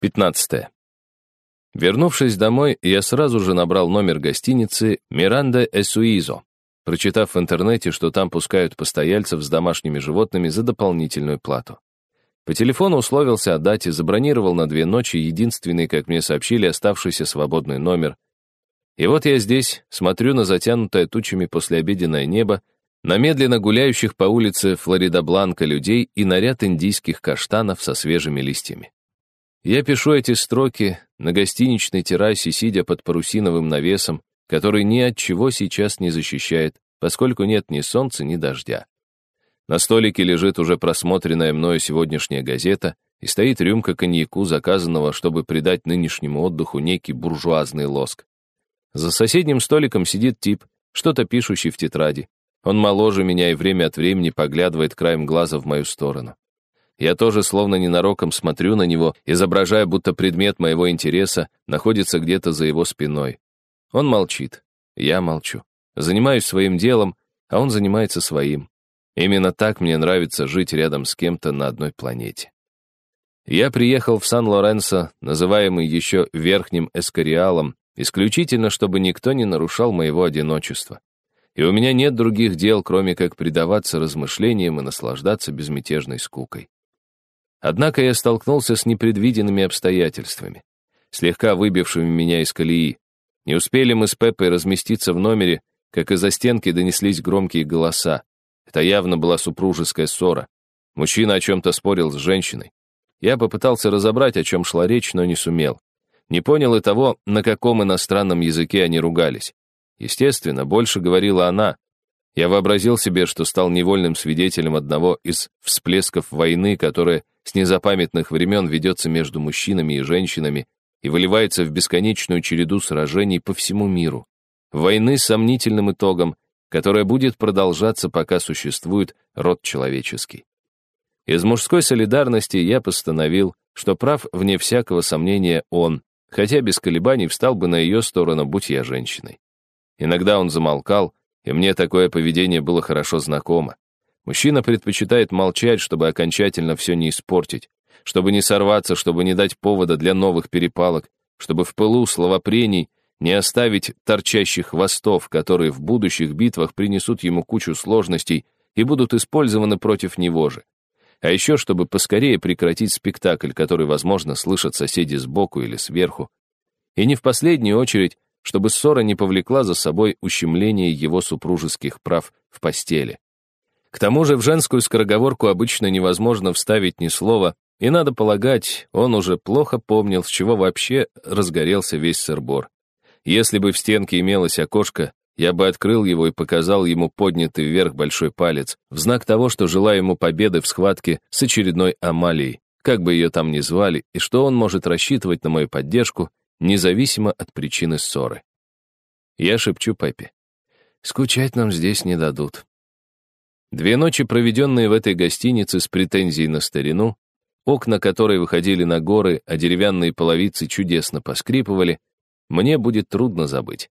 15. Вернувшись домой, я сразу же набрал номер гостиницы «Миранда Эсуизо», прочитав в интернете, что там пускают постояльцев с домашними животными за дополнительную плату. По телефону условился о дате, забронировал на две ночи единственный, как мне сообщили, оставшийся свободный номер. И вот я здесь, смотрю на затянутое тучами послеобеденное небо, на медленно гуляющих по улице Флорида-Бланка людей и наряд индийских каштанов со свежими листьями. Я пишу эти строки на гостиничной террасе, сидя под парусиновым навесом, который ни от чего сейчас не защищает, поскольку нет ни солнца, ни дождя. На столике лежит уже просмотренная мною сегодняшняя газета и стоит рюмка коньяку, заказанного, чтобы придать нынешнему отдыху некий буржуазный лоск. За соседним столиком сидит тип, что-то пишущий в тетради. Он моложе меня и время от времени поглядывает краем глаза в мою сторону. Я тоже словно ненароком смотрю на него, изображая, будто предмет моего интереса находится где-то за его спиной. Он молчит, я молчу. Занимаюсь своим делом, а он занимается своим. Именно так мне нравится жить рядом с кем-то на одной планете. Я приехал в Сан-Лоренсо, называемый еще Верхним Эскориалом, исключительно, чтобы никто не нарушал моего одиночества. И у меня нет других дел, кроме как предаваться размышлениям и наслаждаться безмятежной скукой. Однако я столкнулся с непредвиденными обстоятельствами, слегка выбившими меня из колеи. Не успели мы с Пеппой разместиться в номере, как из-за стенки донеслись громкие голоса. Это явно была супружеская ссора. Мужчина о чем-то спорил с женщиной. Я попытался разобрать, о чем шла речь, но не сумел. Не понял и того, на каком иностранном языке они ругались. Естественно, больше говорила она, я вообразил себе, что стал невольным свидетелем одного из всплесков войны, которая с незапамятных времен ведется между мужчинами и женщинами и выливается в бесконечную череду сражений по всему миру. Войны с сомнительным итогом, которая будет продолжаться, пока существует род человеческий. Из мужской солидарности я постановил, что прав, вне всякого сомнения, он, хотя без колебаний встал бы на ее сторону, будь я женщиной. Иногда он замолкал, и мне такое поведение было хорошо знакомо. Мужчина предпочитает молчать, чтобы окончательно все не испортить, чтобы не сорваться, чтобы не дать повода для новых перепалок, чтобы в пылу словопрений не оставить торчащих хвостов, которые в будущих битвах принесут ему кучу сложностей и будут использованы против него же. А еще, чтобы поскорее прекратить спектакль, который, возможно, слышат соседи сбоку или сверху. И не в последнюю очередь, чтобы ссора не повлекла за собой ущемление его супружеских прав в постели. К тому же в женскую скороговорку обычно невозможно вставить ни слова, и, надо полагать, он уже плохо помнил, с чего вообще разгорелся весь сырбор. Если бы в стенке имелось окошко, я бы открыл его и показал ему поднятый вверх большой палец, в знак того, что желаю ему победы в схватке с очередной Амалией, как бы ее там ни звали, и что он может рассчитывать на мою поддержку, независимо от причины ссоры. Я шепчу Пеппи. Скучать нам здесь не дадут. Две ночи, проведенные в этой гостинице с претензией на старину, окна которой выходили на горы, а деревянные половицы чудесно поскрипывали, мне будет трудно забыть.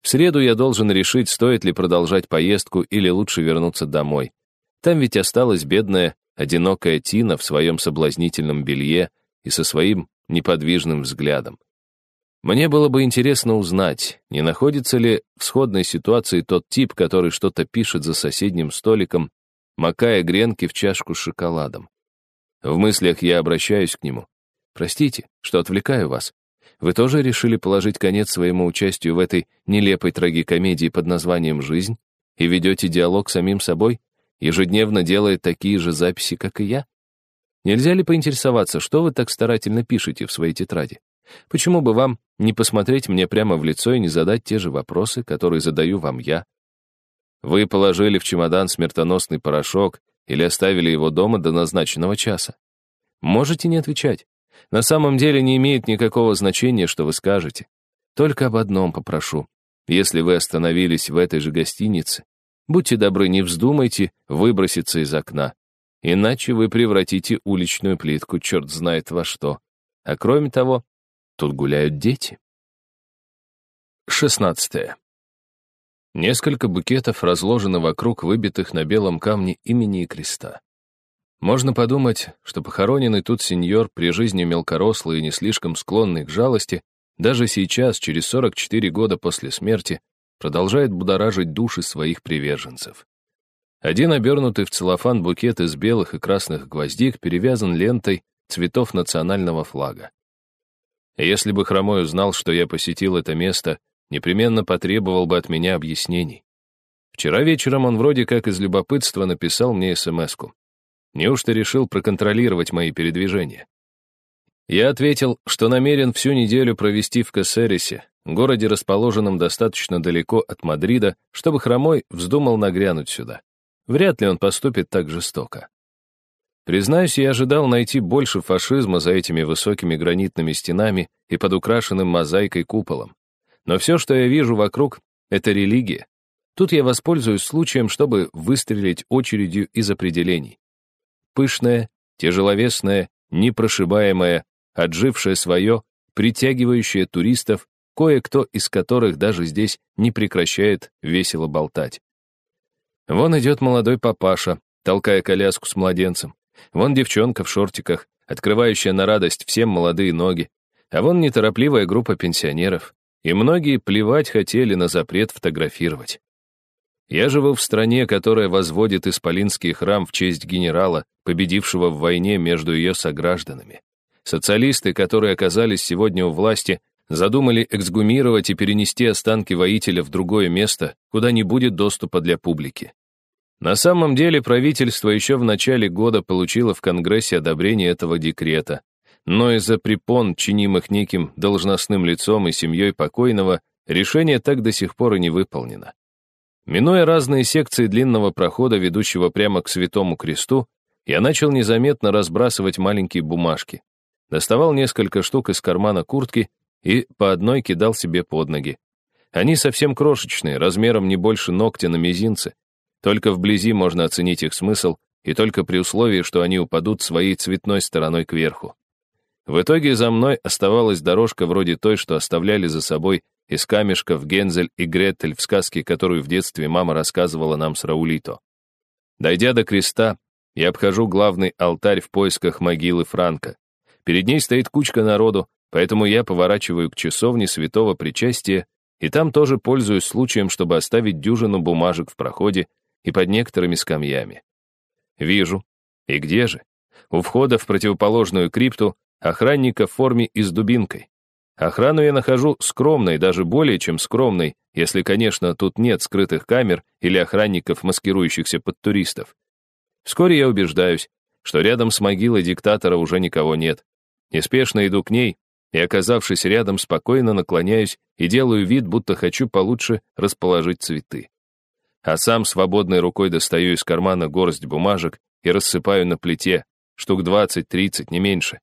В среду я должен решить, стоит ли продолжать поездку или лучше вернуться домой. Там ведь осталась бедная, одинокая Тина в своем соблазнительном белье и со своим неподвижным взглядом. Мне было бы интересно узнать, не находится ли в сходной ситуации тот тип, который что-то пишет за соседним столиком, макая гренки в чашку с шоколадом. В мыслях я обращаюсь к нему. Простите, что отвлекаю вас. Вы тоже решили положить конец своему участию в этой нелепой трагикомедии под названием «Жизнь» и ведете диалог с самим собой, ежедневно делая такие же записи, как и я? Нельзя ли поинтересоваться, что вы так старательно пишете в своей тетради? Почему бы вам не посмотреть мне прямо в лицо и не задать те же вопросы, которые задаю вам я? Вы положили в чемодан смертоносный порошок или оставили его дома до назначенного часа? Можете не отвечать. На самом деле не имеет никакого значения, что вы скажете. Только об одном попрошу. Если вы остановились в этой же гостинице, будьте добры, не вздумайте выброситься из окна. Иначе вы превратите уличную плитку черт знает во что. А кроме того, Тут гуляют дети. 16. Несколько букетов разложено вокруг выбитых на белом камне имени и креста. Можно подумать, что похороненный тут сеньор при жизни мелкорослый и не слишком склонный к жалости, даже сейчас, через 44 года после смерти, продолжает будоражить души своих приверженцев. Один обернутый в целлофан букет из белых и красных гвоздик перевязан лентой цветов национального флага. Если бы Хромой узнал, что я посетил это место, непременно потребовал бы от меня объяснений. Вчера вечером он вроде как из любопытства написал мне смс-ку. Неужто решил проконтролировать мои передвижения? Я ответил, что намерен всю неделю провести в Кассерисе, городе, расположенном достаточно далеко от Мадрида, чтобы Хромой вздумал нагрянуть сюда. Вряд ли он поступит так жестоко. Признаюсь, я ожидал найти больше фашизма за этими высокими гранитными стенами и под украшенным мозаикой куполом. Но все, что я вижу вокруг, — это религия. Тут я воспользуюсь случаем, чтобы выстрелить очередью из определений. Пышная, тяжеловесная, непрошибаемая, отжившая свое, притягивающая туристов, кое-кто из которых даже здесь не прекращает весело болтать. Вон идет молодой папаша, толкая коляску с младенцем. Вон девчонка в шортиках, открывающая на радость всем молодые ноги. А вон неторопливая группа пенсионеров. И многие плевать хотели на запрет фотографировать. Я живу в стране, которая возводит исполинский храм в честь генерала, победившего в войне между ее согражданами. Социалисты, которые оказались сегодня у власти, задумали эксгумировать и перенести останки воителя в другое место, куда не будет доступа для публики. На самом деле правительство еще в начале года получило в Конгрессе одобрение этого декрета, но из-за препон, чинимых неким должностным лицом и семьей покойного, решение так до сих пор и не выполнено. Минуя разные секции длинного прохода, ведущего прямо к Святому Кресту, я начал незаметно разбрасывать маленькие бумажки. Доставал несколько штук из кармана куртки и по одной кидал себе под ноги. Они совсем крошечные, размером не больше ногтя на мизинце, только вблизи можно оценить их смысл, и только при условии, что они упадут своей цветной стороной кверху. В итоге за мной оставалась дорожка вроде той, что оставляли за собой из камешков Гензель и Гретель в сказке, которую в детстве мама рассказывала нам с Раулито. Дойдя до креста, я обхожу главный алтарь в поисках могилы Франка. Перед ней стоит кучка народу, поэтому я поворачиваю к часовне святого причастия, и там тоже пользуюсь случаем, чтобы оставить дюжину бумажек в проходе, и под некоторыми скамьями. Вижу. И где же? У входа в противоположную крипту охранника в форме и с дубинкой. Охрану я нахожу скромной, даже более чем скромной, если, конечно, тут нет скрытых камер или охранников, маскирующихся под туристов. Вскоре я убеждаюсь, что рядом с могилой диктатора уже никого нет. Неспешно иду к ней, и, оказавшись рядом, спокойно наклоняюсь и делаю вид, будто хочу получше расположить цветы а сам свободной рукой достаю из кармана горсть бумажек и рассыпаю на плите, штук 20-30, не меньше.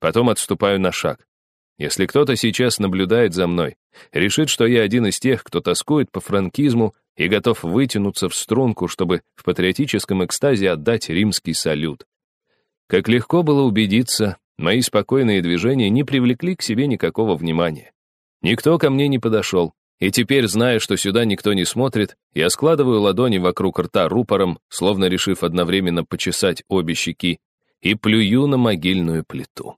Потом отступаю на шаг. Если кто-то сейчас наблюдает за мной, решит, что я один из тех, кто тоскует по франкизму и готов вытянуться в струнку, чтобы в патриотическом экстазе отдать римский салют. Как легко было убедиться, мои спокойные движения не привлекли к себе никакого внимания. Никто ко мне не подошел, и теперь, зная, что сюда никто не смотрит, я складываю ладони вокруг рта рупором, словно решив одновременно почесать обе щеки, и плюю на могильную плиту.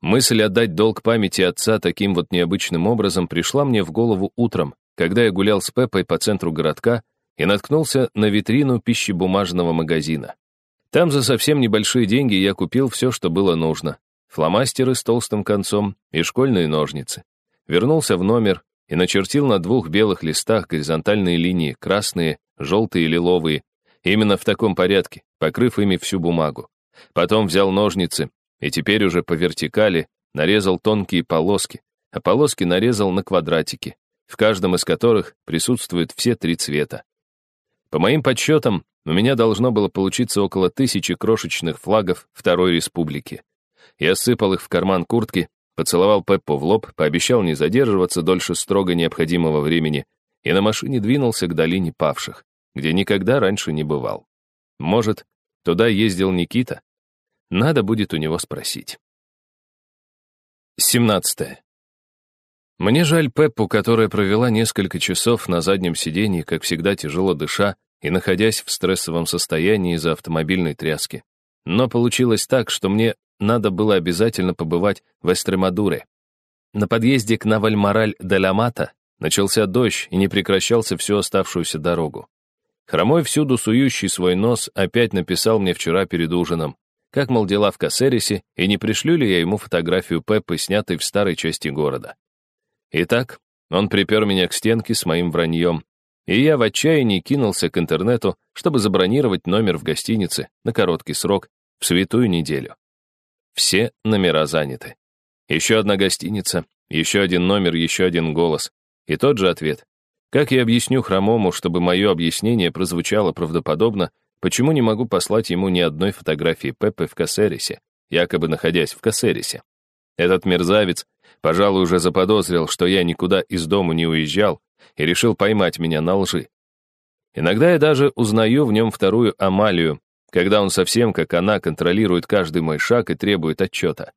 Мысль отдать долг памяти отца таким вот необычным образом пришла мне в голову утром, когда я гулял с Пеппой по центру городка и наткнулся на витрину пищебумажного магазина. Там за совсем небольшие деньги я купил все, что было нужно. Фломастеры с толстым концом и школьные ножницы. Вернулся в номер, и начертил на двух белых листах горизонтальные линии, красные, желтые и лиловые, именно в таком порядке, покрыв ими всю бумагу. Потом взял ножницы, и теперь уже по вертикали нарезал тонкие полоски, а полоски нарезал на квадратики, в каждом из которых присутствуют все три цвета. По моим подсчетам, у меня должно было получиться около тысячи крошечных флагов Второй Республики. Я сыпал их в карман куртки, Поцеловал Пеппу в лоб, пообещал не задерживаться дольше строго необходимого времени и на машине двинулся к долине павших, где никогда раньше не бывал. Может, туда ездил Никита? Надо будет у него спросить. 17. Мне жаль Пеппу, которая провела несколько часов на заднем сиденье, как всегда тяжело дыша и находясь в стрессовом состоянии из-за автомобильной тряски. но получилось так, что мне надо было обязательно побывать в Эстремадуре. На подъезде к Навальмораль-де-Ла-Мата начался дождь и не прекращался всю оставшуюся дорогу. Хромой всюду сующий свой нос опять написал мне вчера перед ужином, как, мол, дела в Кассерисе, и не пришлю ли я ему фотографию Пеппы, снятой в старой части города. Итак, он припер меня к стенке с моим враньем, и я в отчаянии кинулся к интернету, чтобы забронировать номер в гостинице на короткий срок, в святую неделю. Все номера заняты. Еще одна гостиница, еще один номер, еще один голос. И тот же ответ. Как я объясню хромому, чтобы мое объяснение прозвучало правдоподобно, почему не могу послать ему ни одной фотографии Пеппы в Кассерисе, якобы находясь в Кассерисе? Этот мерзавец, пожалуй, уже заподозрил, что я никуда из дому не уезжал, и решил поймать меня на лжи. Иногда я даже узнаю в нем вторую Амалию, когда он совсем, как она, контролирует каждый мой шаг и требует отчета.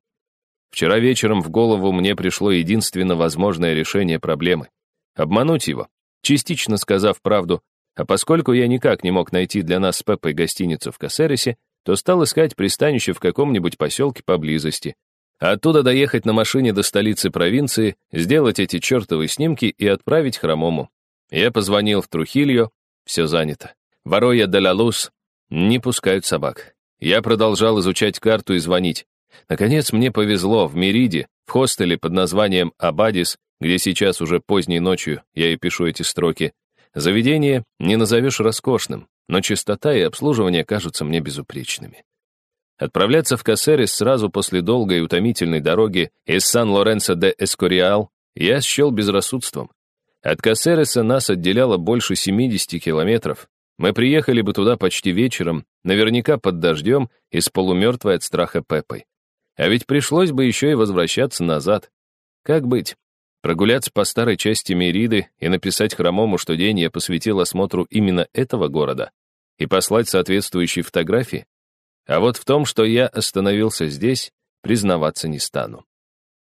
Вчера вечером в голову мне пришло единственно возможное решение проблемы — обмануть его, частично сказав правду, а поскольку я никак не мог найти для нас с Пеппой гостиницу в Кассересе, то стал искать пристанище в каком-нибудь поселке поблизости, а оттуда доехать на машине до столицы провинции, сделать эти чертовы снимки и отправить хромому. Я позвонил в Трухильо, все занято. Вороя де ла Лус не пускают собак. Я продолжал изучать карту и звонить. Наконец мне повезло, в Мериде, в хостеле под названием Абадис, где сейчас уже поздней ночью я и пишу эти строки, заведение не назовешь роскошным, но чистота и обслуживание кажутся мне безупречными. Отправляться в Кассерис сразу после долгой и утомительной дороги из Сан-Лоренцо де Эскориал я счел безрассудством. От Кассериса нас отделяло больше 70 километров. Мы приехали бы туда почти вечером, наверняка под дождем и с полумертвой от страха Пеппой. А ведь пришлось бы еще и возвращаться назад. Как быть? Прогуляться по старой части Мериды и написать Хромому, что день я посвятил осмотру именно этого города, и послать соответствующие фотографии? А вот в том, что я остановился здесь, признаваться не стану.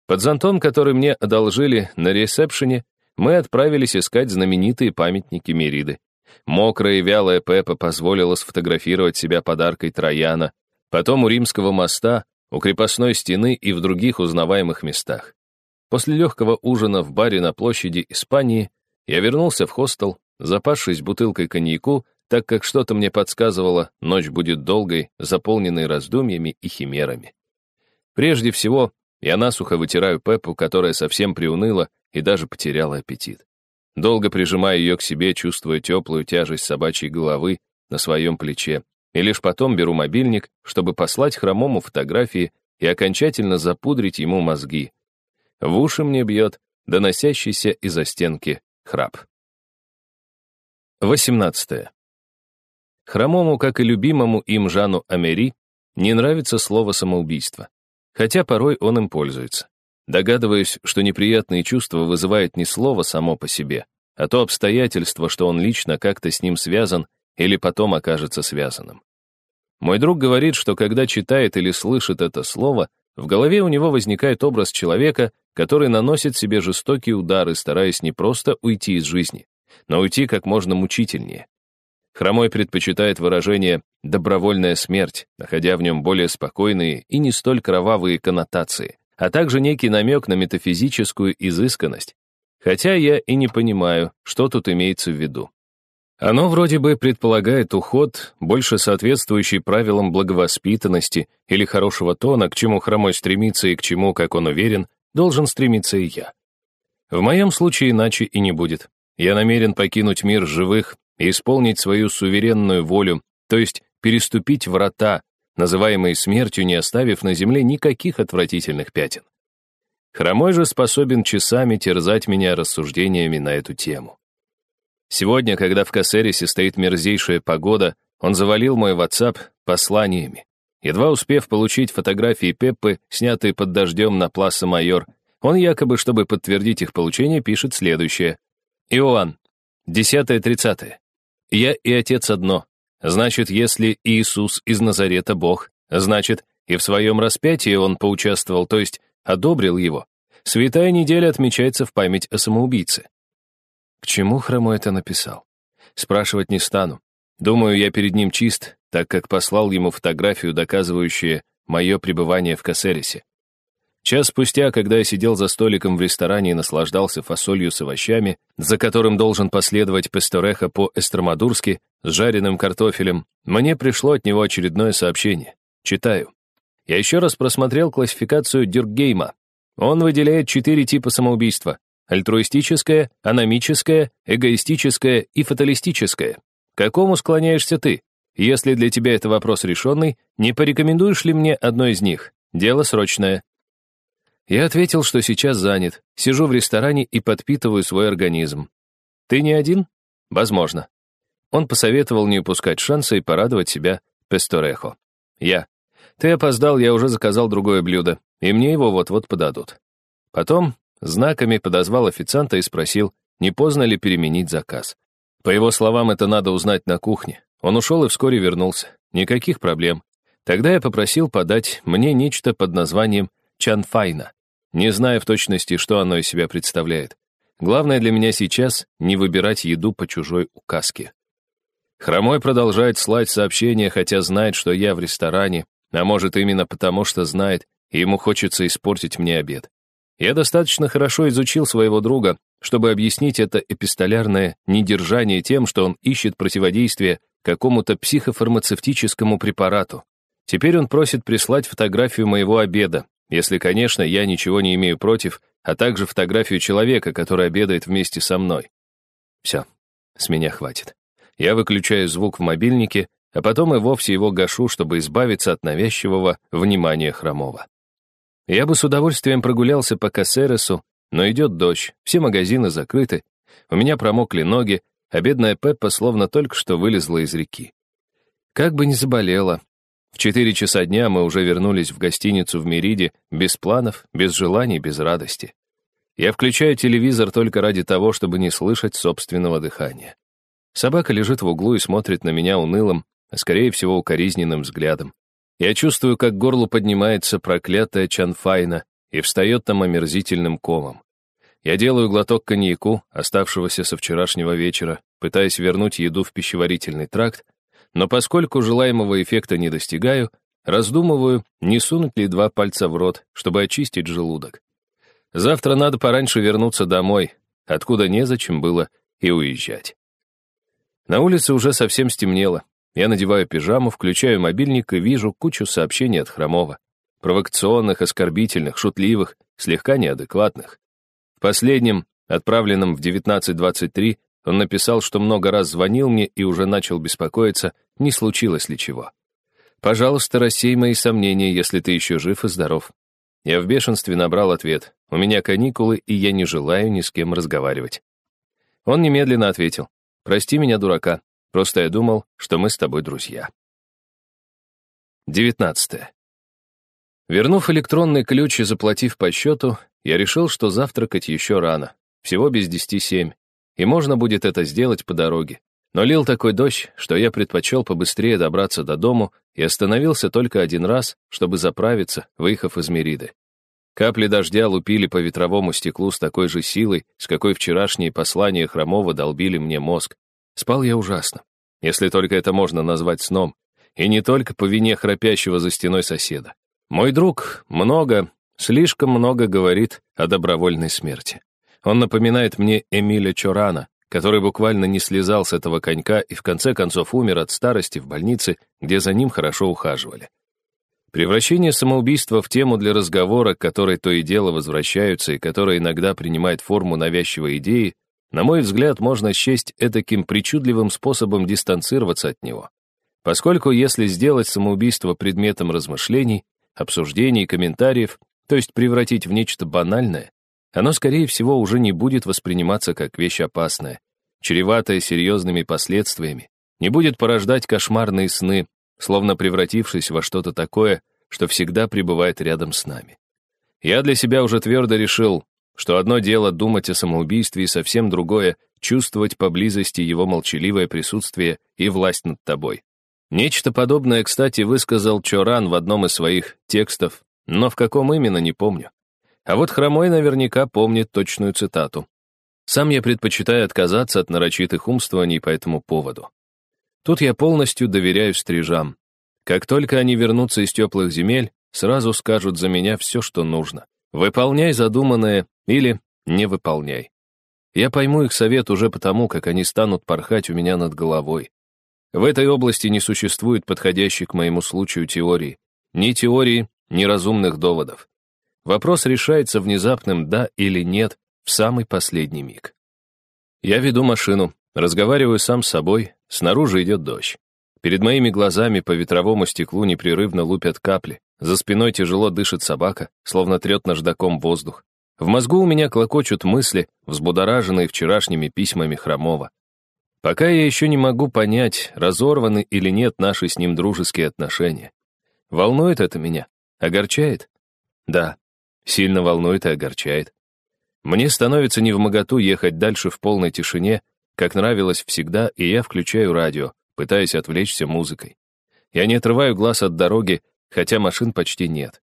Под зонтом, который мне одолжили на ресепшене, мы отправились искать знаменитые памятники Мериды. Мокрая и вялая Пеппа позволила сфотографировать себя подаркой Трояна, потом у Римского моста, у крепостной стены и в других узнаваемых местах. После легкого ужина в баре на площади Испании я вернулся в хостел, запавшись бутылкой коньяку так как что-то мне подсказывало, ночь будет долгой, заполненной раздумьями и химерами. Прежде всего, я насухо вытираю Пеппу, которая совсем приуныла и даже потеряла аппетит. Долго прижимаю ее к себе, чувствуя теплую тяжесть собачьей головы на своем плече, и лишь потом беру мобильник, чтобы послать хромому фотографии и окончательно запудрить ему мозги. В уши мне бьет доносящийся из-за стенки храп. 18. Хромому, как и любимому им Жану Амери, не нравится слово «самоубийство». Хотя порой он им пользуется. Догадываюсь, что неприятные чувства вызывает не слово само по себе, а то обстоятельство, что он лично как-то с ним связан или потом окажется связанным. Мой друг говорит, что когда читает или слышит это слово, в голове у него возникает образ человека, который наносит себе жестокие удары, стараясь не просто уйти из жизни, но уйти как можно мучительнее. Хромой предпочитает выражение «добровольная смерть», находя в нем более спокойные и не столь кровавые коннотации, а также некий намек на метафизическую изысканность. Хотя я и не понимаю, что тут имеется в виду. Оно вроде бы предполагает уход, больше соответствующий правилам благовоспитанности или хорошего тона, к чему хромой стремится и к чему, как он уверен, должен стремиться и я. В моем случае иначе и не будет. Я намерен покинуть мир живых и исполнить свою суверенную волю, то есть переступить врата, называемые смертью, не оставив на земле никаких отвратительных пятен. Хромой же способен часами терзать меня рассуждениями на эту тему. Сегодня, когда в Кассерисе стоит мерзейшая погода, он завалил мой WhatsApp посланиями. Едва успев получить фотографии Пеппы, снятые под дождем на Пласа Майор, он якобы, чтобы подтвердить их получение, пишет следующее. «Иоанн, 10-30. Я и Отец одно. Значит, если Иисус из Назарета Бог, значит, и в своем распятии он поучаствовал, то есть одобрил его. Святая неделя отмечается в память о самоубийце. К чему Хромо это написал? Спрашивать не стану. Думаю, я перед ним чист, так как послал ему фотографию, доказывающую мое пребывание в Кассерисе. Час спустя, когда я сидел за столиком в ресторане и наслаждался фасолью с овощами, за которым должен последовать пестореха по-эстромадурски с жареным картофелем, мне пришло от него очередное сообщение. Читаю. Я еще раз просмотрел классификацию Дюркгейма. Он выделяет четыре типа самоубийства. Альтруистическое, аномическое, эгоистическое и фаталистическое. К какому склоняешься ты? Если для тебя это вопрос решенный, не порекомендуешь ли мне одно из них? Дело срочное. Я ответил, что сейчас занят, сижу в ресторане и подпитываю свой организм. Ты не один? Возможно. Он посоветовал не упускать шанса и порадовать себя песторехо. Я. Ты опоздал, я уже заказал другое блюдо, и мне его вот-вот подадут. Потом знаками подозвал официанта и спросил, не поздно ли переменить заказ. По его словам, это надо узнать на кухне. Он ушел и вскоре вернулся. Никаких проблем. Тогда я попросил подать мне нечто под названием чанфайна, не зная в точности, что оно из себя представляет. Главное для меня сейчас — не выбирать еду по чужой указке. Хромой продолжает слать сообщения, хотя знает, что я в ресторане, а может именно потому, что знает, и ему хочется испортить мне обед. Я достаточно хорошо изучил своего друга, чтобы объяснить это эпистолярное недержание тем, что он ищет противодействие какому-то психофармацевтическому препарату. Теперь он просит прислать фотографию моего обеда, если, конечно, я ничего не имею против, а также фотографию человека, который обедает вместе со мной. Все, с меня хватит. Я выключаю звук в мобильнике, а потом и вовсе его гашу, чтобы избавиться от навязчивого внимания хромого. Я бы с удовольствием прогулялся по Кассересу, но идет дождь, все магазины закрыты, у меня промокли ноги, а бедная Пеппа словно только что вылезла из реки. Как бы ни заболела, в четыре часа дня мы уже вернулись в гостиницу в Мериде, без планов, без желаний, без радости. Я включаю телевизор только ради того, чтобы не слышать собственного дыхания. Собака лежит в углу и смотрит на меня унылым, а скорее всего укоризненным взглядом. Я чувствую, как горло поднимается проклятая Чанфайна и встает там омерзительным комом. Я делаю глоток коньяку, оставшегося со вчерашнего вечера, пытаясь вернуть еду в пищеварительный тракт, но поскольку желаемого эффекта не достигаю, раздумываю, не сунуть ли два пальца в рот, чтобы очистить желудок. Завтра надо пораньше вернуться домой, откуда незачем было и уезжать. На улице уже совсем стемнело. Я надеваю пижаму, включаю мобильник и вижу кучу сообщений от Хромова. Провокационных, оскорбительных, шутливых, слегка неадекватных. В последнем, отправленном в 19.23, он написал, что много раз звонил мне и уже начал беспокоиться, не случилось ли чего. «Пожалуйста, рассей мои сомнения, если ты еще жив и здоров». Я в бешенстве набрал ответ. «У меня каникулы, и я не желаю ни с кем разговаривать». Он немедленно ответил. «Прости меня, дурака. Просто я думал, что мы с тобой друзья». 19. Вернув электронный ключ и заплатив по счету, я решил, что завтракать еще рано. Всего без десяти семь и можно будет это сделать по дороге. Но лил такой дождь, что я предпочел побыстрее добраться до дому и остановился только один раз, чтобы заправиться, выехав из Мериды. Капли дождя лупили по ветровому стеклу с такой же силой, с какой вчерашние послания Хромова долбили мне мозг. Спал я ужасно, если только это можно назвать сном, и не только по вине храпящего за стеной соседа. Мой друг много, слишком много говорит о добровольной смерти. Он напоминает мне Эмиля Чорана, который буквально не слезал с этого конька и в конце концов умер от старости в больнице, где за ним хорошо ухаживали. Превращение самоубийства в тему для разговора, к которой то и дело возвращаются и которая иногда принимает форму навязчивой идеи, на мой взгляд, можно счесть этаким причудливым способом дистанцироваться от него. Поскольку если сделать самоубийство предметом размышлений, обсуждений, комментариев, то есть превратить в нечто банальное, оно, скорее всего, уже не будет восприниматься как вещь опасная, чреватая серьезными последствиями, не будет порождать кошмарные сны, словно превратившись во что-то такое, что всегда пребывает рядом с нами. Я для себя уже твердо решил, что одно дело думать о самоубийстве и совсем другое — чувствовать поблизости его молчаливое присутствие и власть над тобой. Нечто подобное, кстати, высказал Чоран в одном из своих текстов, но в каком именно, не помню. А вот Хромой наверняка помнит точную цитату. Сам я предпочитаю отказаться от нарочитых умствований по этому поводу. Тут я полностью доверяю стрижам. Как только они вернутся из теплых земель, сразу скажут за меня все, что нужно. Выполняй задуманное или не выполняй. Я пойму их совет уже потому, как они станут порхать у меня над головой. В этой области не существует подходящей к моему случаю теории. Ни теории, ни разумных доводов. Вопрос решается внезапным «да» или «нет» в самый последний миг. Я веду машину, разговариваю сам с собой, снаружи идет дождь. Перед моими глазами по ветровому стеклу непрерывно лупят капли. За спиной тяжело дышит собака, словно трет наждаком воздух. В мозгу у меня клокочут мысли, взбудораженные вчерашними письмами Хромова. Пока я еще не могу понять, разорваны или нет наши с ним дружеские отношения. Волнует это меня? Огорчает? Да, сильно волнует и огорчает. Мне становится невмоготу ехать дальше в полной тишине, как нравилось всегда, и я включаю радио, пытаясь отвлечься музыкой. Я не отрываю глаз от дороги, хотя машин почти нет.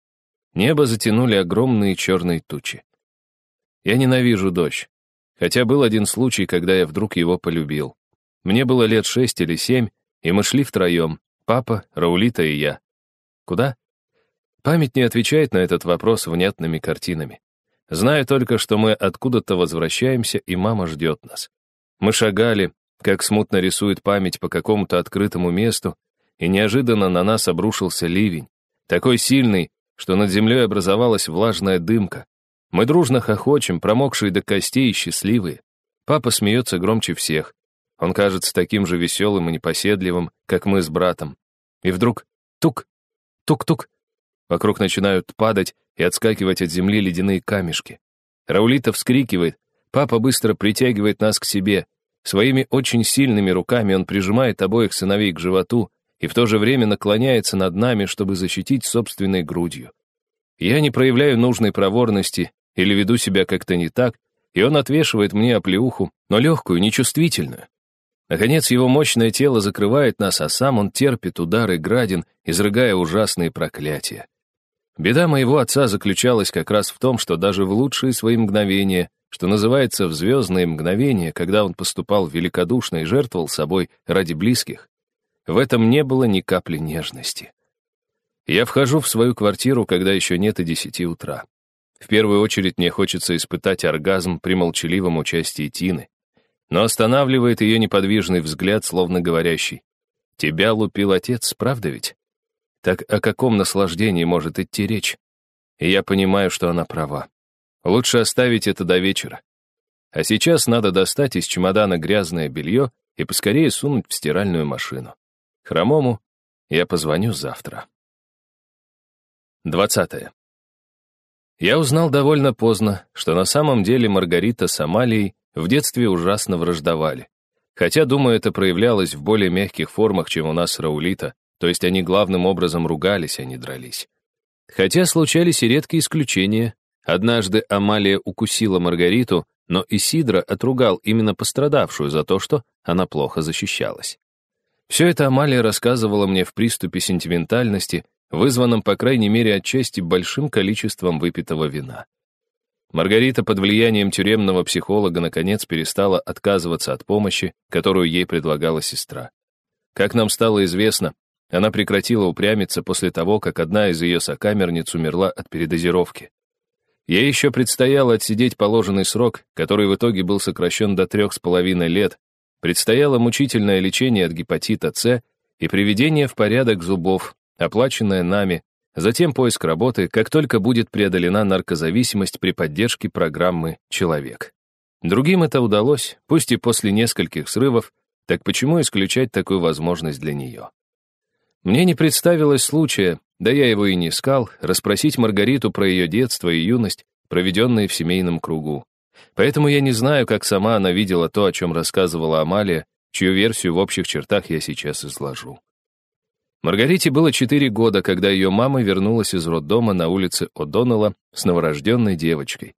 Небо затянули огромные черные тучи. Я ненавижу дождь, хотя был один случай, когда я вдруг его полюбил. Мне было лет шесть или семь, и мы шли втроем, папа, Раулита и я. Куда? Память не отвечает на этот вопрос внятными картинами. Знаю только, что мы откуда-то возвращаемся, и мама ждет нас. Мы шагали, как смутно рисует память по какому-то открытому месту, и неожиданно на нас обрушился ливень, такой сильный, что над землей образовалась влажная дымка. Мы дружно хохочем, промокшие до костей и счастливые. Папа смеется громче всех. Он кажется таким же веселым и непоседливым, как мы с братом. И вдруг тук, тук-тук. Вокруг начинают падать и отскакивать от земли ледяные камешки. Раулита вскрикивает. Папа быстро притягивает нас к себе. Своими очень сильными руками он прижимает обоих сыновей к животу и в то же время наклоняется над нами, чтобы защитить собственной грудью. Я не проявляю нужной проворности или веду себя как-то не так, и он отвешивает мне оплеуху, но легкую, нечувствительную. Наконец, его мощное тело закрывает нас, а сам он терпит удары градин, изрыгая ужасные проклятия. Беда моего отца заключалась как раз в том, что даже в лучшие свои мгновения, что называется в звездные мгновения, когда он поступал великодушно и жертвовал собой ради близких, в этом не было ни капли нежности. Я вхожу в свою квартиру, когда еще нет и десяти утра. В первую очередь мне хочется испытать оргазм при молчаливом участии Тины но останавливает ее неподвижный взгляд, словно говорящий. «Тебя лупил отец, правда ведь? Так о каком наслаждении может идти речь?» И я понимаю, что она права. Лучше оставить это до вечера. А сейчас надо достать из чемодана грязное белье и поскорее сунуть в стиральную машину. Хромому я позвоню завтра. Двадцатое. Я узнал довольно поздно, что на самом деле Маргарита с Амалией в детстве ужасно враждовали. Хотя, думаю, это проявлялось в более мягких формах, чем у нас Раулита, то есть они главным образом ругались, а не дрались. Хотя случались и редкие исключения. Однажды Амалия укусила Маргариту, но Исидра отругал именно пострадавшую за то, что она плохо защищалась. Все это Амалия рассказывала мне в приступе сентиментальности, вызванном, по крайней мере, отчасти большим количеством выпитого вина. Маргарита под влиянием тюремного психолога наконец перестала отказываться от помощи, которую ей предлагала сестра. Как нам стало известно, она прекратила упрямиться после того, как одна из ее сокамерниц умерла от передозировки. Ей еще предстояло отсидеть положенный срок, который в итоге был сокращен до трех с половиной лет, предстояло мучительное лечение от гепатита С и приведение в порядок зубов, оплаченное нами, Затем поиск работы, как только будет преодолена наркозависимость при поддержке программы «Человек». Другим это удалось, пусть и после нескольких срывов, так почему исключать такую возможность для нее? Мне не представилось случая, да я его и не искал, расспросить Маргариту про ее детство и юность, проведенные в семейном кругу. Поэтому я не знаю, как сама она видела то, о чем рассказывала Амалия, чью версию в общих чертах я сейчас изложу. Маргарите было четыре года, когда ее мама вернулась из роддома на улице О'Доннелла с новорожденной девочкой.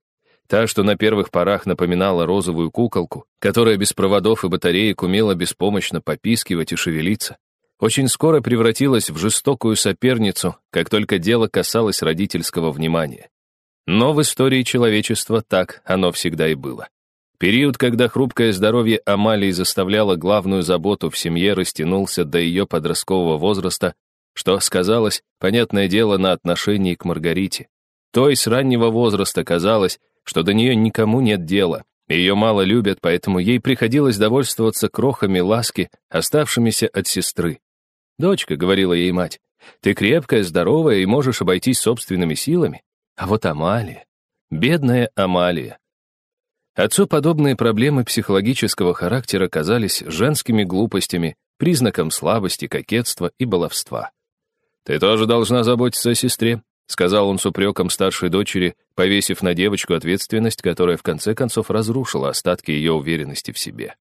Та, что на первых порах напоминала розовую куколку, которая без проводов и батареек умела беспомощно попискивать и шевелиться, очень скоро превратилась в жестокую соперницу, как только дело касалось родительского внимания. Но в истории человечества так оно всегда и было. Период, когда хрупкое здоровье Амалии заставляло главную заботу в семье, растянулся до ее подросткового возраста, что сказалось, понятное дело, на отношении к Маргарите. Той с раннего возраста казалось, что до нее никому нет дела, ее мало любят, поэтому ей приходилось довольствоваться крохами ласки, оставшимися от сестры. «Дочка», — говорила ей мать, — «ты крепкая, здоровая и можешь обойтись собственными силами. А вот Амалия, бедная Амалия, Отцу подобные проблемы психологического характера казались женскими глупостями, признаком слабости, кокетства и баловства. «Ты тоже должна заботиться о сестре», — сказал он с упреком старшей дочери, повесив на девочку ответственность, которая в конце концов разрушила остатки ее уверенности в себе.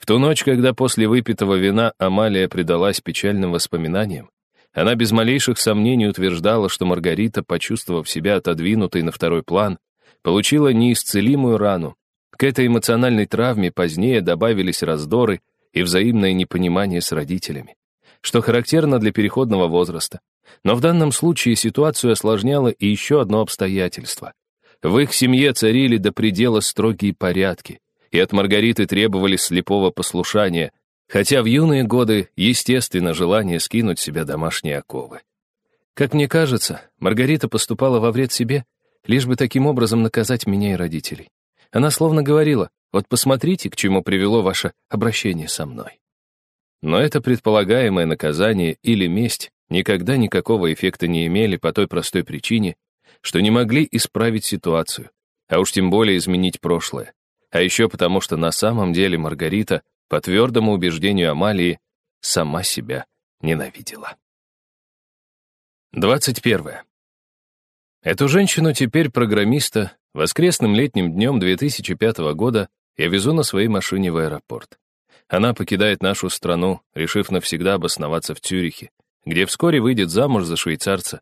В ту ночь, когда после выпитого вина Амалия предалась печальным воспоминаниям, она без малейших сомнений утверждала, что Маргарита, почувствовав себя отодвинутой на второй план, получила неисцелимую рану. К этой эмоциональной травме позднее добавились раздоры и взаимное непонимание с родителями, что характерно для переходного возраста. Но в данном случае ситуацию осложняло и еще одно обстоятельство. В их семье царили до предела строгие порядки, и от Маргариты требовали слепого послушания, хотя в юные годы, естественно, желание скинуть себя домашние оковы. Как мне кажется, Маргарита поступала во вред себе лишь бы таким образом наказать меня и родителей. Она словно говорила, вот посмотрите, к чему привело ваше обращение со мной. Но это предполагаемое наказание или месть никогда никакого эффекта не имели по той простой причине, что не могли исправить ситуацию, а уж тем более изменить прошлое. А еще потому, что на самом деле Маргарита, по твердому убеждению Амалии, сама себя ненавидела. 21. Эту женщину, теперь программиста, воскресным летним днем 2005 года я везу на своей машине в аэропорт. Она покидает нашу страну, решив навсегда обосноваться в Цюрихе, где вскоре выйдет замуж за швейцарца,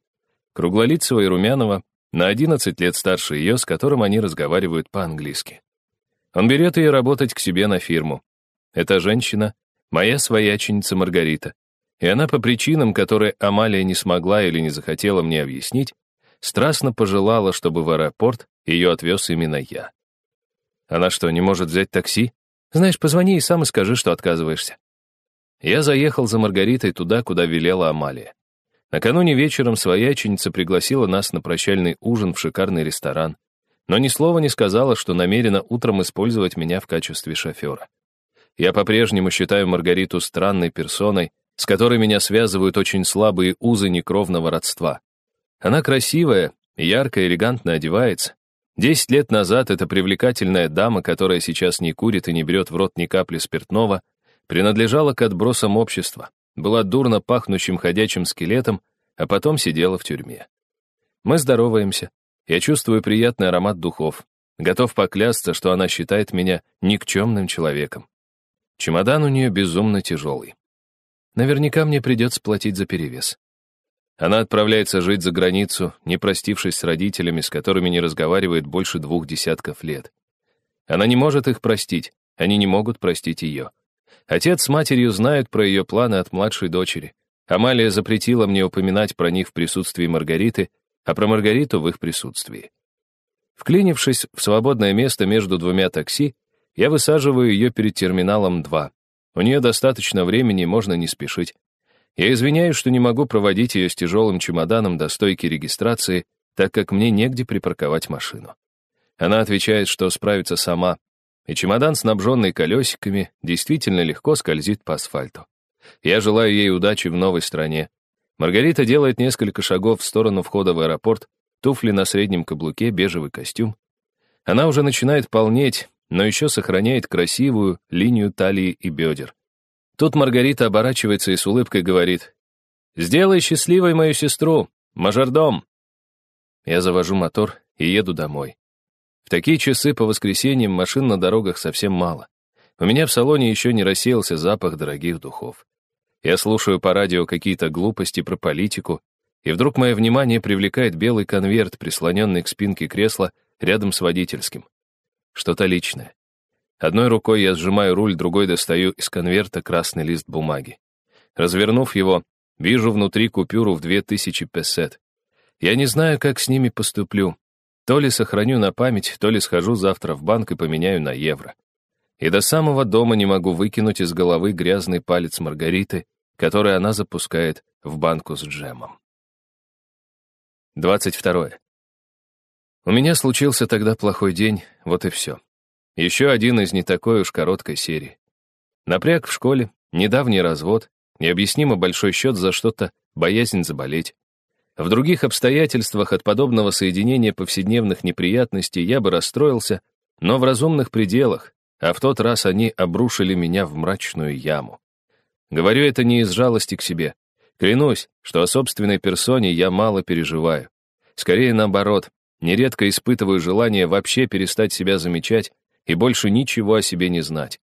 круглолицего и румяного, на 11 лет старше ее, с которым они разговаривают по-английски. Он берет ее работать к себе на фирму. Эта женщина — моя свояченица Маргарита, и она по причинам, которые Амалия не смогла или не захотела мне объяснить, страстно пожелала, чтобы в аэропорт ее отвез именно я. Она что, не может взять такси? Знаешь, позвони и сам и скажи, что отказываешься. Я заехал за Маргаритой туда, куда велела Амалия. Накануне вечером свояченица пригласила нас на прощальный ужин в шикарный ресторан, но ни слова не сказала, что намерена утром использовать меня в качестве шофера. Я по-прежнему считаю Маргариту странной персоной, с которой меня связывают очень слабые узы некровного родства. Она красивая, ярко, элегантно одевается. Десять лет назад эта привлекательная дама, которая сейчас не курит и не берет в рот ни капли спиртного, принадлежала к отбросам общества, была дурно пахнущим ходячим скелетом, а потом сидела в тюрьме. Мы здороваемся. Я чувствую приятный аромат духов. Готов поклясться, что она считает меня никчемным человеком. Чемодан у нее безумно тяжелый. Наверняка мне придется платить за перевес. Она отправляется жить за границу, не простившись с родителями, с которыми не разговаривает больше двух десятков лет. Она не может их простить, они не могут простить ее. Отец с матерью знают про ее планы от младшей дочери. Амалия запретила мне упоминать про них в присутствии Маргариты, а про Маргариту в их присутствии. Вклинившись в свободное место между двумя такси, я высаживаю ее перед терминалом 2. У нее достаточно времени, можно не спешить. Я извиняюсь, что не могу проводить ее с тяжелым чемоданом до стойки регистрации, так как мне негде припарковать машину. Она отвечает, что справится сама, и чемодан, снабженный колесиками, действительно легко скользит по асфальту. Я желаю ей удачи в новой стране. Маргарита делает несколько шагов в сторону входа в аэропорт, туфли на среднем каблуке, бежевый костюм. Она уже начинает полнеть, но еще сохраняет красивую линию талии и бедер. Тут Маргарита оборачивается и с улыбкой говорит, «Сделай счастливой мою сестру, мажордом!» Я завожу мотор и еду домой. В такие часы по воскресеньям машин на дорогах совсем мало. У меня в салоне еще не рассеялся запах дорогих духов. Я слушаю по радио какие-то глупости про политику, и вдруг мое внимание привлекает белый конверт, прислоненный к спинке кресла рядом с водительским. Что-то личное. Одной рукой я сжимаю руль, другой достаю из конверта красный лист бумаги. Развернув его, вижу внутри купюру в две тысячи песет. Я не знаю, как с ними поступлю. То ли сохраню на память, то ли схожу завтра в банк и поменяю на евро. И до самого дома не могу выкинуть из головы грязный палец Маргариты, который она запускает в банку с джемом. 22. У меня случился тогда плохой день, вот и все. Еще один из не такой уж короткой серии. Напряг в школе, недавний развод, необъяснимо большой счет за что-то, боязнь заболеть. В других обстоятельствах от подобного соединения повседневных неприятностей я бы расстроился, но в разумных пределах, а в тот раз они обрушили меня в мрачную яму. Говорю это не из жалости к себе. Клянусь, что о собственной персоне я мало переживаю. Скорее наоборот, нередко испытываю желание вообще перестать себя замечать и больше ничего о себе не знать.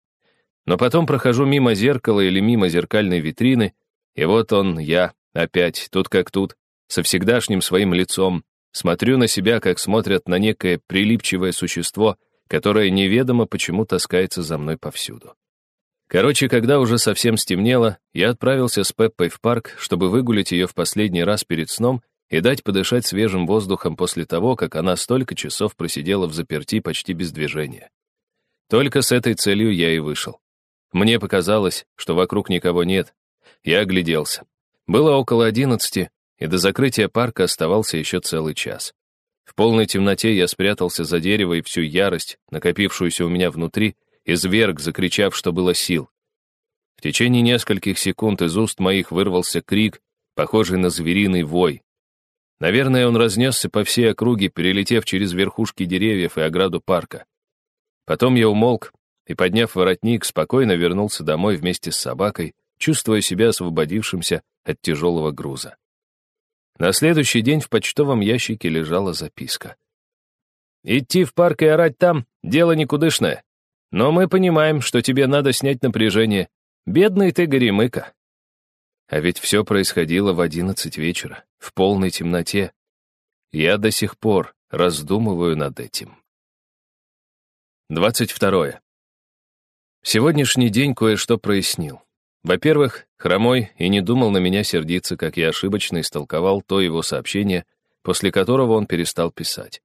Но потом прохожу мимо зеркала или мимо зеркальной витрины, и вот он, я, опять, тут как тут, со всегдашним своим лицом, смотрю на себя, как смотрят на некое прилипчивое существо, которое неведомо почему таскается за мной повсюду. Короче, когда уже совсем стемнело, я отправился с Пеппой в парк, чтобы выгулить ее в последний раз перед сном и дать подышать свежим воздухом после того, как она столько часов просидела в заперти почти без движения. Только с этой целью я и вышел. Мне показалось, что вокруг никого нет. Я огляделся. Было около одиннадцати, и до закрытия парка оставался еще целый час. В полной темноте я спрятался за дерево и всю ярость, накопившуюся у меня внутри, изверг, закричав, что было сил. В течение нескольких секунд из уст моих вырвался крик, похожий на звериный вой. Наверное, он разнесся по всей округе, перелетев через верхушки деревьев и ограду парка. Потом я умолк и, подняв воротник, спокойно вернулся домой вместе с собакой, чувствуя себя освободившимся от тяжелого груза. На следующий день в почтовом ящике лежала записка. «Идти в парк и орать там — дело никудышное. Но мы понимаем, что тебе надо снять напряжение. Бедный ты горемыка». А ведь все происходило в одиннадцать вечера, в полной темноте. Я до сих пор раздумываю над этим. Двадцать второе. Сегодняшний день кое-что прояснил. Во-первых, Хромой и не думал на меня сердиться, как я ошибочно истолковал то его сообщение, после которого он перестал писать.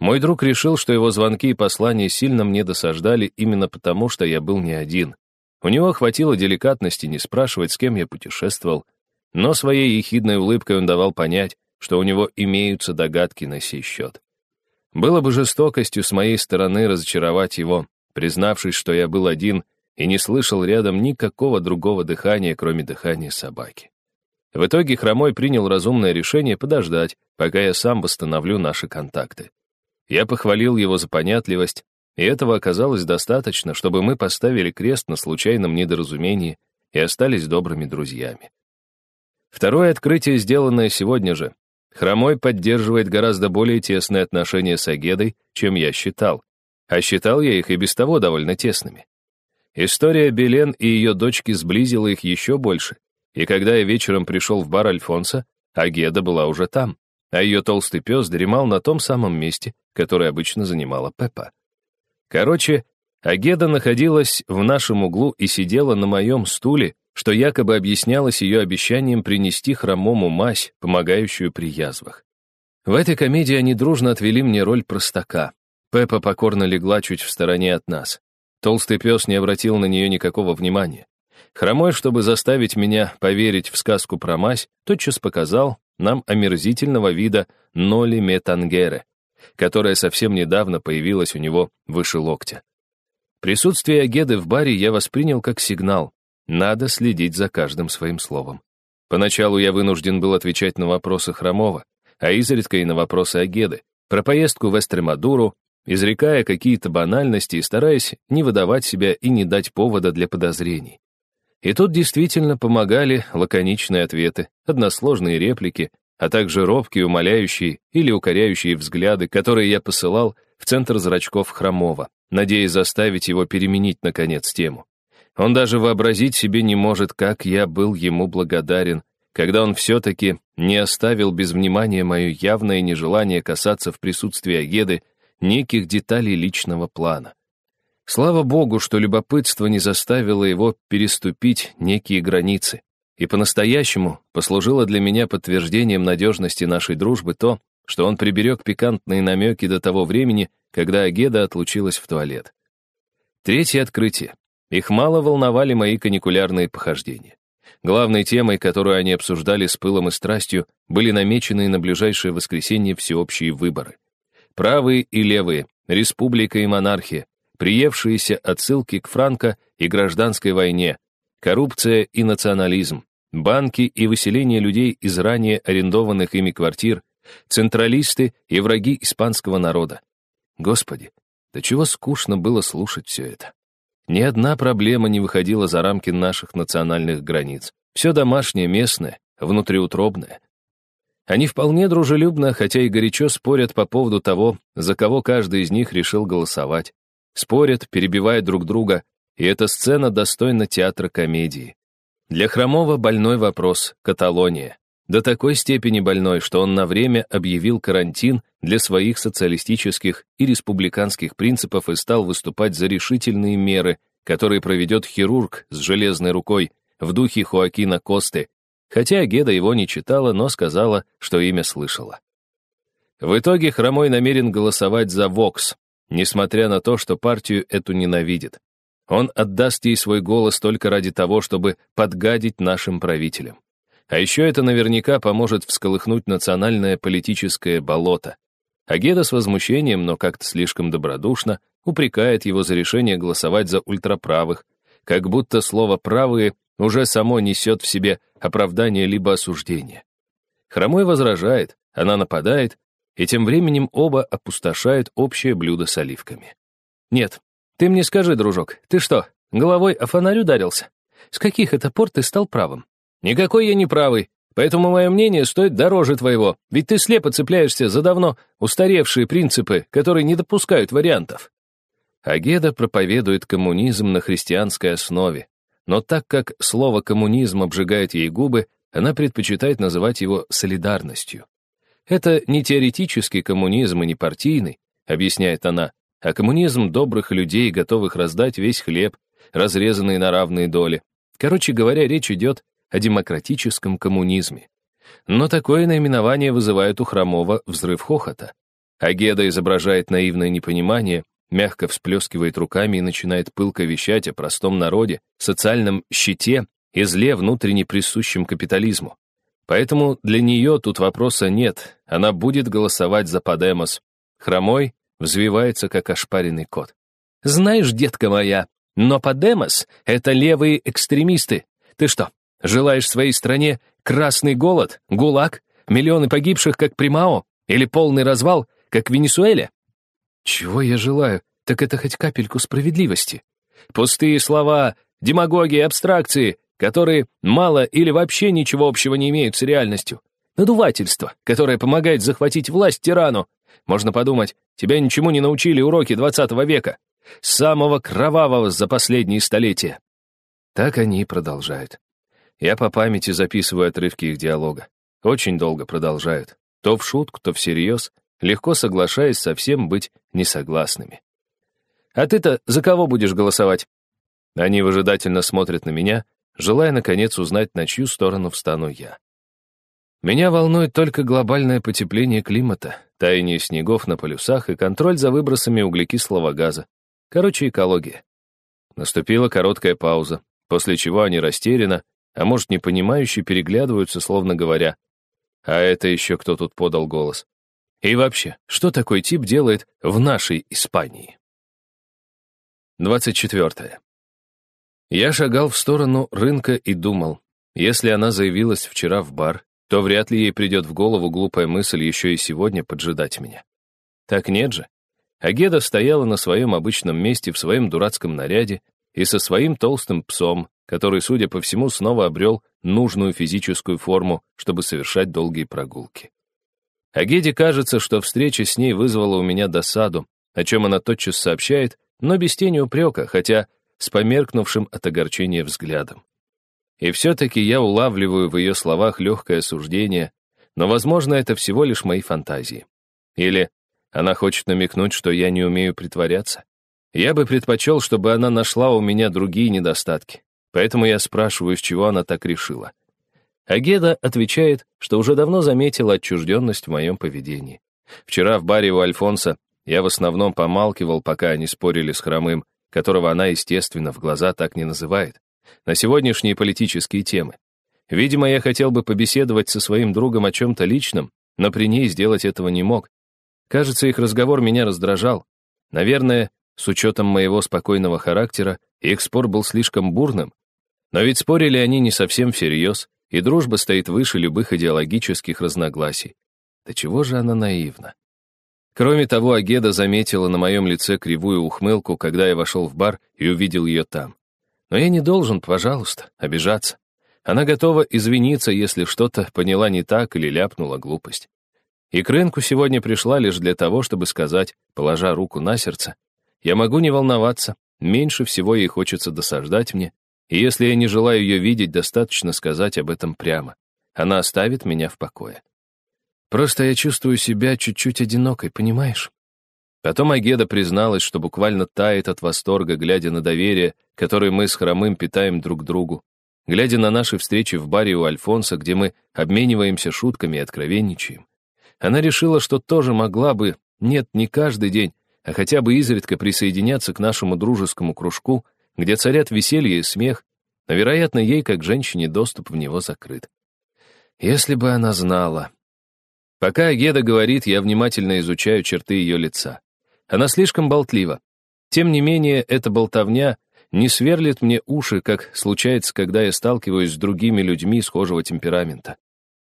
Мой друг решил, что его звонки и послания сильно мне досаждали именно потому, что я был не один. У него хватило деликатности не спрашивать, с кем я путешествовал, но своей ехидной улыбкой он давал понять, что у него имеются догадки на сей счет. Было бы жестокостью с моей стороны разочаровать его, признавшись, что я был один и не слышал рядом никакого другого дыхания, кроме дыхания собаки. В итоге Хромой принял разумное решение подождать, пока я сам восстановлю наши контакты. Я похвалил его за понятливость, и этого оказалось достаточно, чтобы мы поставили крест на случайном недоразумении и остались добрыми друзьями. Второе открытие, сделанное сегодня же. Хромой поддерживает гораздо более тесные отношения с Агедой, чем я считал, а считал я их и без того довольно тесными. История Белен и ее дочки сблизила их еще больше, и когда я вечером пришел в бар Альфонса, Агеда была уже там, а ее толстый пес дремал на том самом месте, которое обычно занимала Пеппа. Короче, Агеда находилась в нашем углу и сидела на моем стуле, что якобы объяснялось ее обещанием принести хромому мазь, помогающую при язвах. В этой комедии они дружно отвели мне роль простака. Пеппа покорно легла чуть в стороне от нас. Толстый пес не обратил на нее никакого внимания. Хромой, чтобы заставить меня поверить в сказку про мазь, тотчас показал нам омерзительного вида Ноли Метангере, которая совсем недавно появилась у него выше локтя. Присутствие Агеды в баре я воспринял как сигнал. Надо следить за каждым своим словом. Поначалу я вынужден был отвечать на вопросы Хромова, а изредка и на вопросы Агеды, про поездку в Эстремадуру, изрекая какие-то банальности и стараясь не выдавать себя и не дать повода для подозрений. И тут действительно помогали лаконичные ответы, односложные реплики, а также робкие, умоляющие или укоряющие взгляды, которые я посылал в центр зрачков Хромова, надеясь заставить его переменить, наконец, тему. Он даже вообразить себе не может, как я был ему благодарен, когда он все-таки не оставил без внимания мое явное нежелание касаться в присутствии Агеды неких деталей личного плана. Слава богу, что любопытство не заставило его переступить некие границы. И по-настоящему послужило для меня подтверждением надежности нашей дружбы то, что он приберег пикантные намеки до того времени, когда Агеда отлучилась в туалет. Третье открытие. Их мало волновали мои каникулярные похождения. Главной темой, которую они обсуждали с пылом и страстью, были намеченные на ближайшее воскресенье всеобщие выборы. Правые и левые, республика и монархия, приевшиеся отсылки к Франко и гражданской войне, коррупция и национализм, банки и выселение людей из ранее арендованных ими квартир, централисты и враги испанского народа. Господи, до чего скучно было слушать все это. Ни одна проблема не выходила за рамки наших национальных границ. Все домашнее, местное, внутриутробное. Они вполне дружелюбно, хотя и горячо спорят по поводу того, за кого каждый из них решил голосовать. Спорят, перебивая друг друга, и эта сцена достойна театра комедии. Для Хромова больной вопрос — Каталония. До такой степени больной, что он на время объявил карантин для своих социалистических и республиканских принципов и стал выступать за решительные меры, которые проведет хирург с железной рукой в духе Хоакина Косты, хотя Геда его не читала, но сказала, что имя слышала. В итоге Хромой намерен голосовать за Вокс, несмотря на то, что партию эту ненавидит. Он отдаст ей свой голос только ради того, чтобы подгадить нашим правителям. А еще это наверняка поможет всколыхнуть национальное политическое болото. Агеда с возмущением, но как-то слишком добродушно, упрекает его за решение голосовать за ультраправых, как будто слово «правые» уже само несет в себе оправдание либо осуждение. Хромой возражает, она нападает, и тем временем оба опустошают общее блюдо с оливками. «Нет, ты мне скажи, дружок, ты что, головой о фонарь ударился? С каких это пор ты стал правым? Никакой я не правый, поэтому мое мнение стоит дороже твоего, ведь ты слепо цепляешься за давно устаревшие принципы, которые не допускают вариантов. Агеда проповедует коммунизм на христианской основе, но так как слово «коммунизм» обжигает ей губы, она предпочитает называть его солидарностью. Это не теоретический коммунизм и не партийный, объясняет она, а коммунизм добрых людей, готовых раздать весь хлеб, разрезанный на равные доли. Короче говоря, речь идет о демократическом коммунизме. Но такое наименование вызывает у Хромова взрыв хохота. Агеда изображает наивное непонимание, мягко всплескивает руками и начинает пылко вещать о простом народе, социальном щите и зле внутренне присущем капитализму. Поэтому для нее тут вопроса нет, она будет голосовать за Подемос. Хромой взвивается, как ошпаренный кот. «Знаешь, детка моя, но Подемос — это левые экстремисты. Ты что, Желаешь своей стране красный голод, гулаг, миллионы погибших, как Примао, или полный развал, как в Венесуэле? Чего я желаю, так это хоть капельку справедливости. Пустые слова, демагогии, абстракции, которые мало или вообще ничего общего не имеют с реальностью. Надувательство, которое помогает захватить власть тирану. Можно подумать, тебя ничему не научили уроки 20 века, самого кровавого за последние столетия. Так они и продолжают. Я по памяти записываю отрывки их диалога. Очень долго продолжают. То в шутку, то всерьез, легко соглашаясь совсем быть несогласными. «А ты-то за кого будешь голосовать?» Они выжидательно смотрят на меня, желая, наконец, узнать, на чью сторону встану я. Меня волнует только глобальное потепление климата, таяние снегов на полюсах и контроль за выбросами углекислого газа. Короче, экология. Наступила короткая пауза, после чего они растерянно, а может, непонимающе переглядываются, словно говоря, «А это еще кто тут подал голос?» И вообще, что такой тип делает в нашей Испании? 24. Я шагал в сторону рынка и думал, если она заявилась вчера в бар, то вряд ли ей придет в голову глупая мысль еще и сегодня поджидать меня. Так нет же. Агеда стояла на своем обычном месте в своем дурацком наряде и со своим толстым псом, который, судя по всему, снова обрел нужную физическую форму, чтобы совершать долгие прогулки. Агеде кажется, что встреча с ней вызвала у меня досаду, о чем она тотчас сообщает, но без тени упрека, хотя с померкнувшим от огорчения взглядом. И все-таки я улавливаю в ее словах легкое осуждение, но, возможно, это всего лишь мои фантазии. Или она хочет намекнуть, что я не умею притворяться. Я бы предпочел, чтобы она нашла у меня другие недостатки. Поэтому я спрашиваю, с чего она так решила. Агеда отвечает, что уже давно заметила отчужденность в моем поведении. Вчера в баре у Альфонса я в основном помалкивал, пока они спорили с Хромым, которого она, естественно, в глаза так не называет, на сегодняшние политические темы. Видимо, я хотел бы побеседовать со своим другом о чем-то личном, но при ней сделать этого не мог. Кажется, их разговор меня раздражал. Наверное, с учетом моего спокойного характера, их спор был слишком бурным. Но ведь спорили они не совсем всерьез, и дружба стоит выше любых идеологических разногласий. Да чего же она наивна? Кроме того, Агеда заметила на моем лице кривую ухмылку, когда я вошел в бар и увидел ее там. Но я не должен, пожалуйста, обижаться. Она готова извиниться, если что-то поняла не так или ляпнула глупость. И к рынку сегодня пришла лишь для того, чтобы сказать, положа руку на сердце, «Я могу не волноваться, меньше всего ей хочется досаждать мне, и если я не желаю ее видеть, достаточно сказать об этом прямо. Она оставит меня в покое. Просто я чувствую себя чуть-чуть одинокой, понимаешь? Потом Агеда призналась, что буквально тает от восторга, глядя на доверие, которое мы с Хромым питаем друг другу, глядя на наши встречи в баре у Альфонса, где мы обмениваемся шутками и откровенничаем. Она решила, что тоже могла бы, нет, не каждый день, а хотя бы изредка присоединяться к нашему дружескому кружку, где царят веселье и смех, но, вероятно, ей, как женщине, доступ в него закрыт. Если бы она знала. Пока Агеда говорит, я внимательно изучаю черты ее лица. Она слишком болтлива. Тем не менее, эта болтовня не сверлит мне уши, как случается, когда я сталкиваюсь с другими людьми схожего темперамента.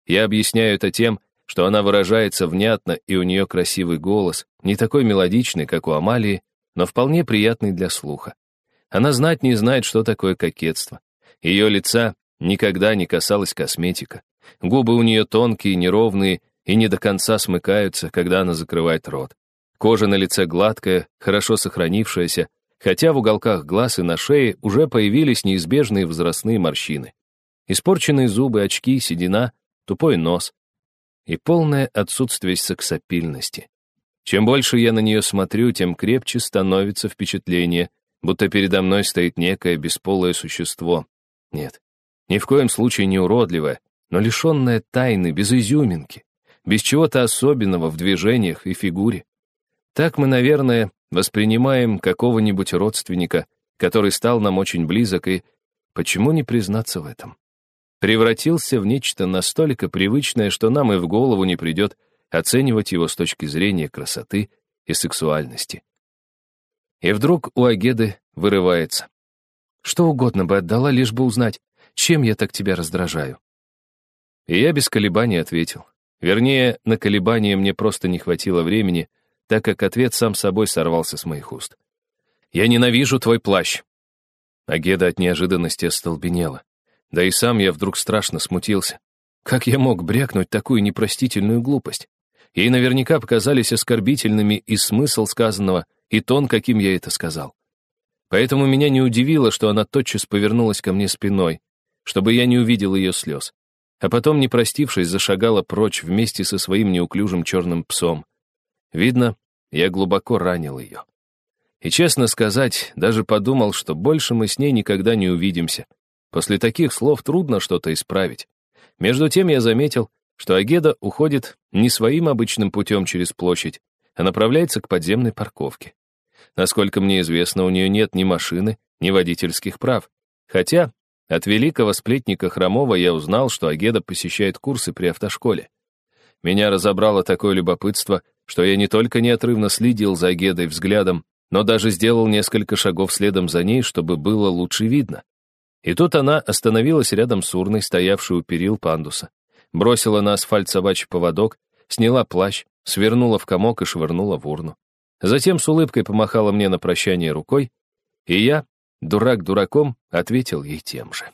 Я объясняю это тем, что она выражается внятно, и у нее красивый голос, не такой мелодичный, как у Амалии, но вполне приятный для слуха. Она знать не знает, что такое кокетство. Ее лица никогда не касалась косметика. Губы у нее тонкие, неровные и не до конца смыкаются, когда она закрывает рот. Кожа на лице гладкая, хорошо сохранившаяся, хотя в уголках глаз и на шее уже появились неизбежные возрастные морщины. Испорченные зубы, очки, седина, тупой нос и полное отсутствие сексапильности. Чем больше я на нее смотрю, тем крепче становится впечатление, будто передо мной стоит некое бесполое существо. Нет, ни в коем случае не уродливое, но лишенное тайны, без изюминки, без чего-то особенного в движениях и фигуре. Так мы, наверное, воспринимаем какого-нибудь родственника, который стал нам очень близок, и почему не признаться в этом? Превратился в нечто настолько привычное, что нам и в голову не придет оценивать его с точки зрения красоты и сексуальности. И вдруг у Агеды вырывается. Что угодно бы отдала, лишь бы узнать, чем я так тебя раздражаю. И я без колебаний ответил. Вернее, на колебания мне просто не хватило времени, так как ответ сам собой сорвался с моих уст. «Я ненавижу твой плащ!» Агеда от неожиданности остолбенела. Да и сам я вдруг страшно смутился. Как я мог брякнуть такую непростительную глупость? Ей наверняка показались оскорбительными и смысл сказанного, и тон, каким я это сказал. Поэтому меня не удивило, что она тотчас повернулась ко мне спиной, чтобы я не увидел ее слез. А потом, не простившись, зашагала прочь вместе со своим неуклюжим черным псом. Видно, я глубоко ранил ее. И, честно сказать, даже подумал, что больше мы с ней никогда не увидимся. После таких слов трудно что-то исправить. Между тем я заметил, что Агеда уходит не своим обычным путем через площадь, а направляется к подземной парковке. Насколько мне известно, у нее нет ни машины, ни водительских прав. Хотя от великого сплетника Хромова я узнал, что Агеда посещает курсы при автошколе. Меня разобрало такое любопытство, что я не только неотрывно следил за Агедой взглядом, но даже сделал несколько шагов следом за ней, чтобы было лучше видно. И тут она остановилась рядом с урной, стоявшей у перил пандуса, бросила на асфальт собачий поводок, сняла плащ, свернула в комок и швырнула в урну. Затем с улыбкой помахала мне на прощание рукой, и я, дурак дураком, ответил ей тем же.